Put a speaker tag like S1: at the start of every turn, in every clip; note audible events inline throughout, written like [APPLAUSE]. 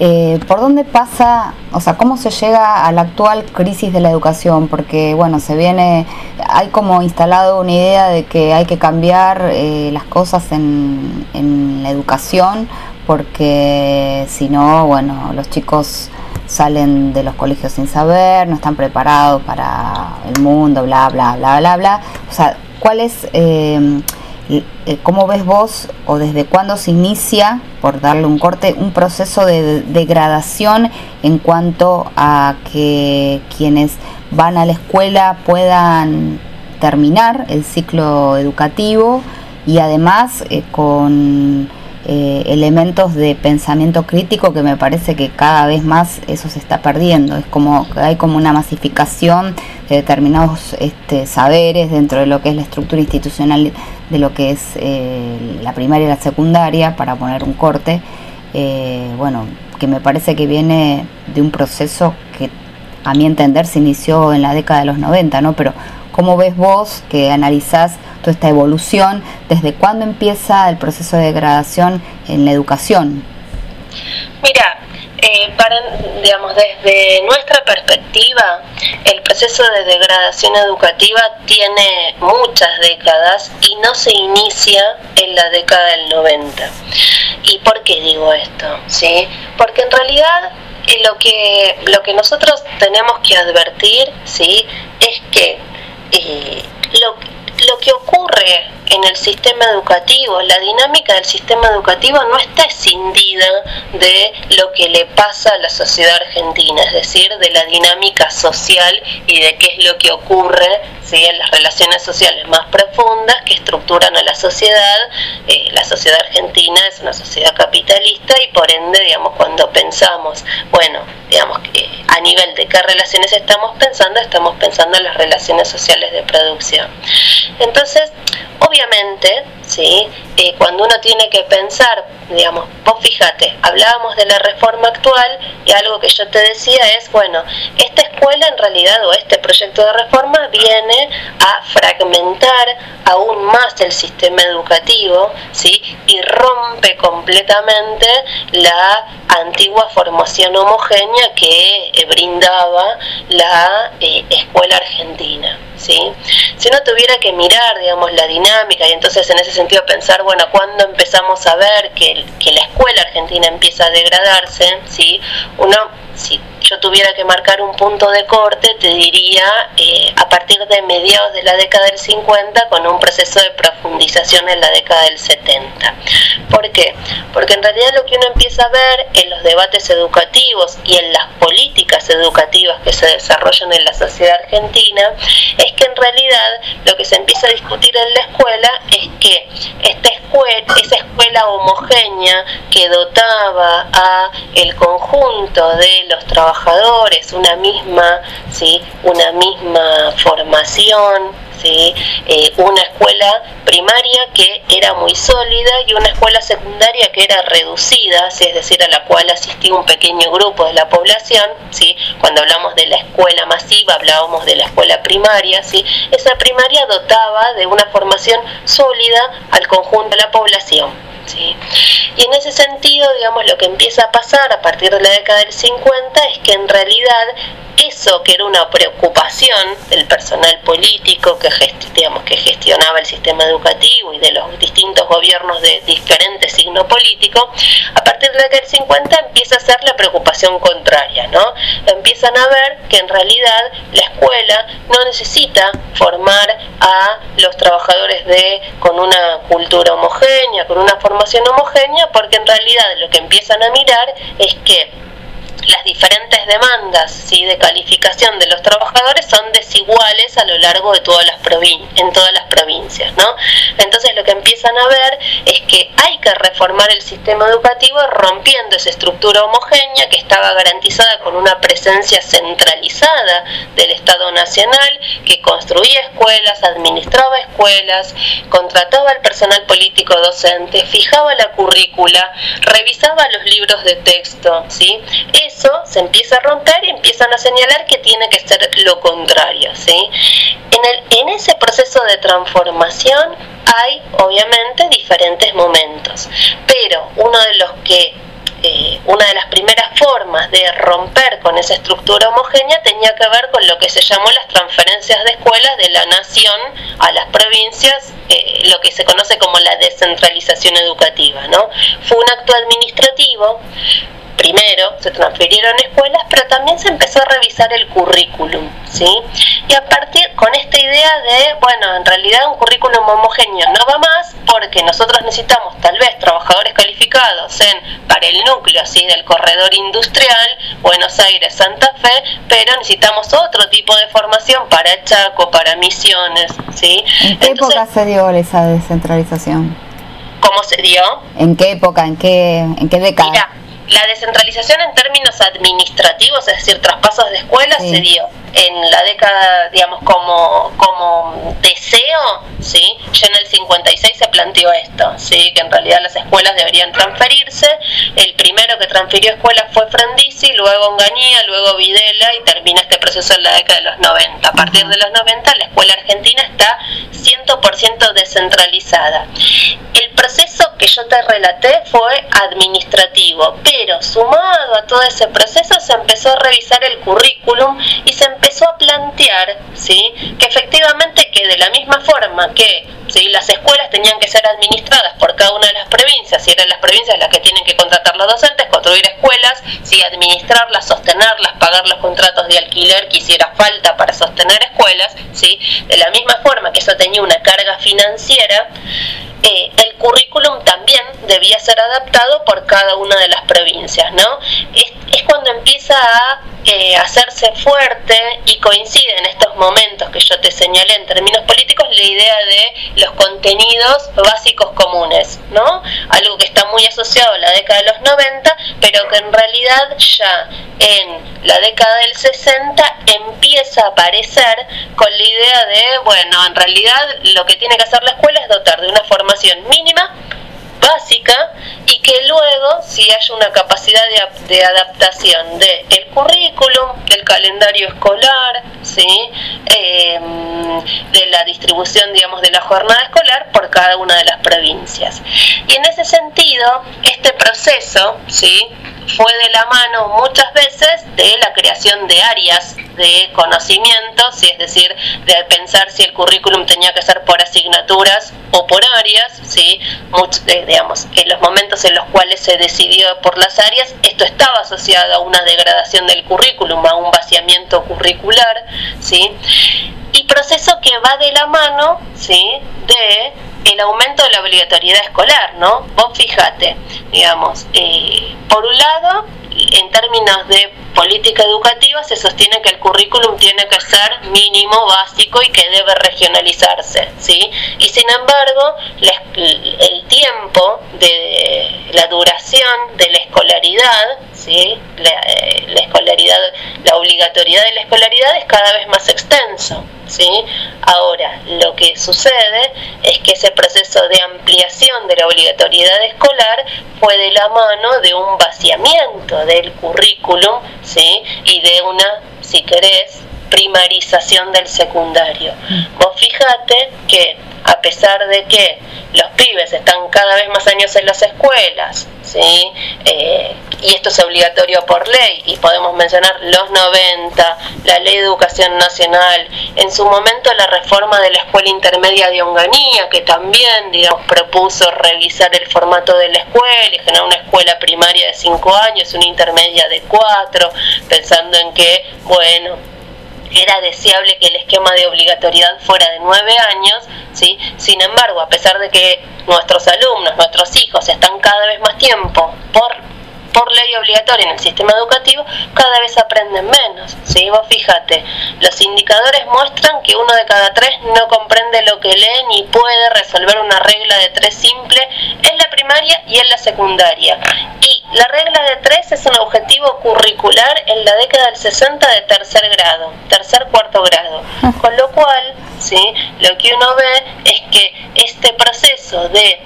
S1: Eh, ¿Por dónde pasa, o sea, cómo se llega a la actual crisis de la educación? Porque, bueno, se viene, hay como instalado una idea de que hay que cambiar eh, las cosas en, en la educación, porque si no, bueno, los chicos salen de los colegios sin saber, no están preparados para el mundo, bla, bla, bla, bla, bla. O sea, ¿cuál es, eh, cómo ves vos o desde cuándo se inicia, por darle un corte, un proceso de degradación en cuanto a que quienes van a la escuela puedan terminar el ciclo educativo y además eh, con eh, elementos de pensamiento crítico que me parece que cada vez más eso se está perdiendo. Es como hay como una masificación de determinados este, saberes dentro de lo que es la estructura institucional de lo que es eh, la primaria y la secundaria, para poner un corte. Eh, bueno, que me parece que viene de un proceso que a mi entender se inició en la década de los 90, ¿no? Pero ¿cómo ves vos que analizás esta evolución, desde cuándo empieza el proceso de degradación en la educación.
S2: Mira, eh, digamos, desde nuestra perspectiva, el proceso de degradación educativa tiene muchas décadas y no se inicia en la década del 90. ¿Y por qué digo esto? ¿Sí? Porque en realidad eh, lo que, lo que nosotros tenemos que advertir ¿sí? es que eh, lo, lo que ocurre en el sistema educativo, la dinámica del sistema educativo no está escindida de lo que le pasa a la sociedad argentina, es decir, de la dinámica social y de qué es lo que ocurre ¿sí? en las relaciones sociales más profundas que estructuran a la sociedad. Eh, la sociedad argentina es una sociedad capitalista y por ende, digamos, cuando pensamos, bueno, digamos que a nivel de qué relaciones estamos pensando, estamos pensando en las relaciones sociales de producción. Entonces, obviamente, ¿sí? Eh, cuando uno tiene que pensar, digamos, vos fíjate, hablábamos de la reforma actual y algo que yo te decía es, bueno, esta escuela en realidad o este proyecto de reforma viene a fragmentar aún más el sistema educativo, ¿sí? Y rompe completamente la antigua formación homogénea que eh, brindaba la eh, escuela argentina, ¿sí? Si uno tuviera que mirar, digamos, la dinámica y entonces en ese sentido pensar, bueno, cuando empezamos a ver que, que la escuela argentina empieza a degradarse, ¿sí? Uno, si yo tuviera que marcar un punto de corte, te diría eh, a partir de mediados de la década del 50 con un proceso de profundización en la década del 70. ¿Por qué? Porque en realidad lo que uno empieza a ver en los debates educativos y en las políticas educativas que se desarrollan en la sociedad argentina es que en realidad lo que se empieza a discutir en la escuela es que esta escuela, esa escuela homogénea que dotaba a el conjunto de los trabajadores una misma, ¿sí? una misma formación, ¿sí? Eh, una escuela primaria que era muy sólida y una escuela secundaria que era reducida, es decir, a la cual asistía un pequeño grupo de la población. ¿sí? Cuando hablamos de la escuela masiva, hablábamos de la escuela primaria. ¿sí? Esa primaria dotaba de una formación sólida al conjunto de la población. ¿Sí? Y en ese sentido, digamos, lo que empieza a pasar a partir de la década del 50 es que en realidad eso que era una preocupación del personal político que, digamos, que gestionaba el sistema educativo y de los distintos gobiernos de diferentes signos políticos, a partir de del 50 empieza a ser la preocupación contraria, ¿no? Empiezan a ver que en realidad la escuela no necesita formar a los trabajadores de con una cultura homogénea, con una formación homogénea, porque en realidad lo que empiezan a mirar es que las diferentes demandas ¿sí? de calificación de los trabajadores son desiguales a lo largo de todas las en todas las provincias. ¿no? Entonces lo que empiezan a ver es que hay que reformar el sistema educativo rompiendo esa estructura homogénea que estaba garantizada con una presencia centralizada del Estado Nacional que construía escuelas, administraba escuelas, contrataba al personal político docente, fijaba la currícula, revisaba los libros de texto. ¿sí? Se empieza a romper y empiezan a señalar que tiene que ser lo contrario. ¿sí? En, el, en ese proceso de transformación hay obviamente diferentes momentos, pero uno de los que eh, una de las primeras formas de romper con esa estructura homogénea tenía que ver con lo que se llamó las transferencias de escuelas de la nación a las provincias, eh, lo que se conoce como la descentralización educativa. ¿no? Fue un acto administrativo primero se transfirieron escuelas, pero también se empezó a revisar el currículum, ¿sí? Y a partir con esta idea de, bueno, en realidad un currículum homogéneo no va más porque nosotros necesitamos tal vez trabajadores calificados en para el núcleo, ¿sí? del corredor industrial, Buenos Aires, Santa Fe, pero necesitamos otro tipo de formación para Chaco, para Misiones, ¿sí?
S1: ¿En qué época se dio esa descentralización?
S2: ¿Cómo se dio?
S1: ¿En qué época? ¿En qué, en qué década?
S2: La descentralización en términos administrativos, es decir, traspasos de escuelas, se dio en la década, digamos, como, como deseo, ¿sí? Ya en el 56 se planteó esto, ¿sí? Que en realidad las escuelas deberían transferirse. El primero que transfirió escuelas fue Frondizi, luego Onganía, luego Videla y termina este proceso en la década de los 90. A partir de los 90 la escuela argentina está 100% descentralizada. El proceso que yo te relaté fue administrativo, pero sumado a todo ese proceso se empezó a revisar el currículum y se empezó a plantear ¿sí? que efectivamente que de la misma forma que ¿sí? las escuelas tenían que ser administradas por cada una de las provincias, y eran las provincias las que tienen que contratar los docentes, construir escuelas, ¿sí? administrarlas, sostenerlas, pagar los contratos de alquiler que hiciera falta para sostener escuelas, ¿sí? de la misma forma que eso tenía una carga financiera, eh, el currículum también debía ser adaptado por cada una de las provincias, ¿no? Es, cuando empieza a eh, hacerse fuerte y coincide en estos momentos que yo te señalé en términos políticos la idea de los contenidos básicos comunes, ¿no? Algo que está muy asociado a la década de los 90, pero que en realidad ya en la década del 60 empieza a aparecer con la idea de, bueno, en realidad lo que tiene que hacer la escuela es dotar de una forma mínima, básica, y que luego, si hay una capacidad de, adaptación del el currículum, del calendario escolar, ¿sí? Em, de la distribución, digamos, de la jornada escolar por cada una de las provincias. Y en ese sentido, este proceso, ¿sí? fue de la mano muchas veces de la creación de áreas de conocimiento, es decir, de pensar si el currículum tenía que ser por asignaturas por áreas, ¿sí? digamos, en los momentos en los cuales se decidió por las áreas, esto estaba asociado a una degradación del currículum, a un vaciamiento curricular, ¿sí? y proceso que va de la mano, ¿sí? de el aumento de la obligatoriedad escolar, ¿no? Vos fíjate, digamos, eh, por un lado, en términos de política educativa, se sostiene que el currículum tiene que ser mínimo, básico y que debe regionalizarse, ¿sí? Y sin embargo, el tiempo de la duración de la escolaridad, ¿sí? La, eh, la escolaridad, la obligatoriedad de la escolaridad es cada vez más extenso, ¿sí? Ahora, lo que sucede es que ese proceso de ampliación de la obligatoriedad escolar fue de la mano de un vaciamiento del currículum, ¿sí? Y de una, si querés, primarización del secundario. Mm. Vos fíjate que a pesar de que los pibes están cada vez más años en las escuelas, ¿sí? Eh, y esto es obligatorio por ley, y podemos mencionar los 90, la ley de educación nacional, en su momento la reforma de la escuela intermedia de Onganía, que también digamos, propuso revisar el formato de la escuela y generar una escuela primaria de 5 años, una intermedia de 4, pensando en que, bueno, era deseable que el esquema de obligatoriedad fuera de nueve años, ¿sí? sin embargo, a pesar de que nuestros alumnos, nuestros hijos están cada vez más tiempo por por ley obligatoria en el sistema educativo, cada vez aprenden menos. ¿sí? Vos fíjate, los indicadores muestran que uno de cada tres no comprende lo que lee ni puede resolver una regla de tres simple en la primaria y en la secundaria. Y la regla de tres es un objetivo curricular en la década del 60 de tercer grado, tercer cuarto grado. Con lo cual, ¿sí? lo que uno ve es que este proceso de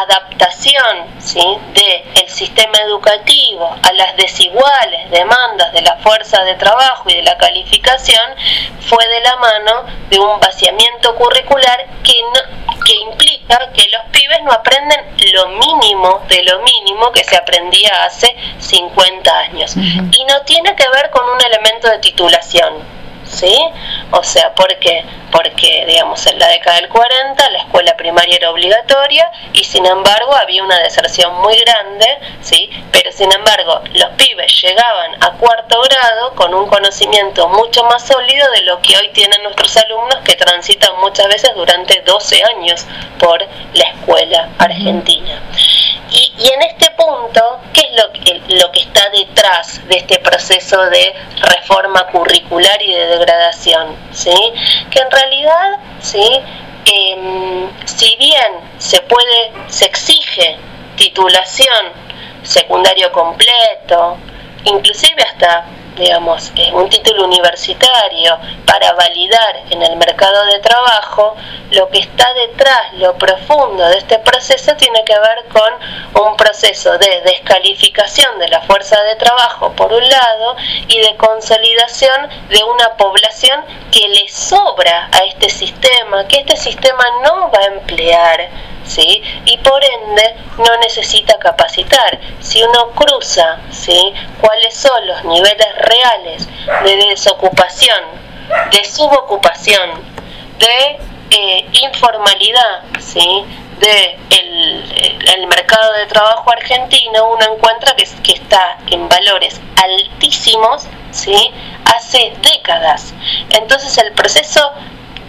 S2: adaptación ¿sí? del sistema educativo a las desiguales demandas de la fuerza de trabajo y de la calificación fue de la mano de un vaciamiento curricular que, que implica que los pibes no aprenden lo mínimo de lo mínimo que se aprendía hace 50 años. Y no tiene que ver con un elemento de titulación ¿sí? O sea, ¿por qué? Porque, digamos, en la década del 40 la escuela primaria era obligatoria y sin embargo había una deserción muy grande, ¿sí? Pero sin embargo, los pibes llegaban a cuarto grado con un conocimiento mucho más sólido de lo que hoy tienen nuestros alumnos que transitan muchas veces durante 12 años por la escuela argentina. Y, en este punto, ¿qué es lo que, lo que está detrás de este proceso de reforma curricular y de degradación, ¿sí? Que en realidad, ¿sí? Em, si bien se puede, se exige titulación secundario completo, inclusive hasta digamos, un título universitario para validar en el mercado de trabajo, lo que está detrás, lo profundo de este proceso tiene que ver con un proceso de descalificación de la fuerza de trabajo, por un lado, y de consolidación de una población que le sobra a este sistema, que este sistema no va a emplear ¿sí? y por ende no necesita capacitar. Si uno cruza ¿sí? cuáles son los niveles reales de desocupación, de subocupación, de eh, informalidad, ¿sí? de el, mercado de trabajo argentino, uno encuentra que, que está en valores altísimos ¿sí? hace décadas. Entonces el proceso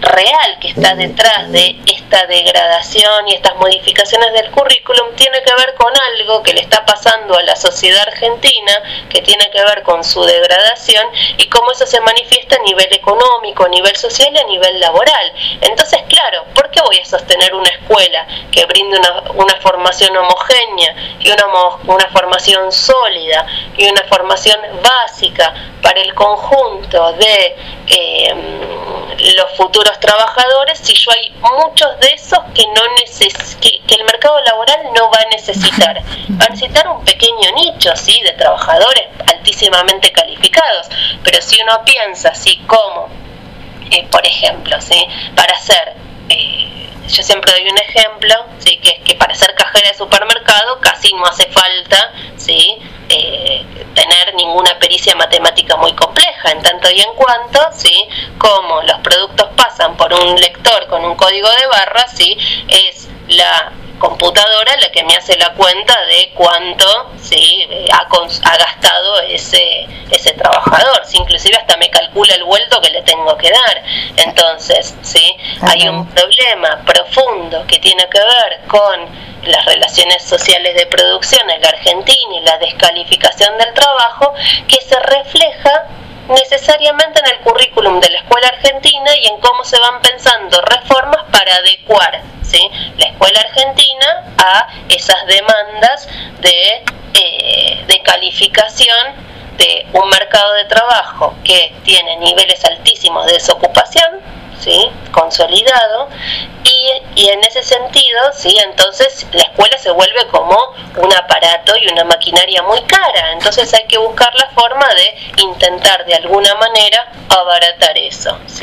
S2: real que está detrás de esta degradación y estas modificaciones del currículum tiene que ver con algo que le está pasando a la sociedad argentina, que tiene que ver con su degradación y cómo eso se manifiesta a nivel económico, a nivel social y a nivel laboral. Entonces, claro, ¿por qué voy a sostener una escuela que brinde una, una formación homogénea y una, una formación sólida y una formación básica para el conjunto de eh, los futuros trabajadores si yo hay muchos de esos que no neces que, el mercado laboral no va a necesitar [LAUGHS] va a necesitar un pequeño nicho sí de trabajadores altísimamente calificados pero si uno piensa así como eh, por ejemplo sí para hacer eh, yo siempre doy un ejemplo, ¿sí? que es que para ser cajera de supermercado casi no hace falta ¿sí? Eh, tener ninguna pericia matemática muy compleja, en tanto y en cuanto, ¿sí? como los productos pasan por un lector con un código de barras, ¿sí? es la computadora la que me hace la cuenta de cuánto ¿sí? ha, ha, gastado ese, ese trabajador. ¿sí? Inclusive hasta me calcula el vuelto que le tengo que dar. Entonces, ¿sí? hay un problema profundo que tiene que ver con las relaciones sociales de producción en la Argentina y la descalificación del trabajo que se refleja necesariamente en el currículum de la escuela argentina y en cómo se van pensando reformas para adecuar la escuela argentina a esas demandas de, eh, de calificación de un mercado de trabajo que tiene niveles altísimos de desocupación, consolidado y, en ese sentido sí entonces la escuela se vuelve como un aparato y una maquinaria muy cara entonces hay que buscar la forma de intentar de alguna manera abaratar eso ¿sí?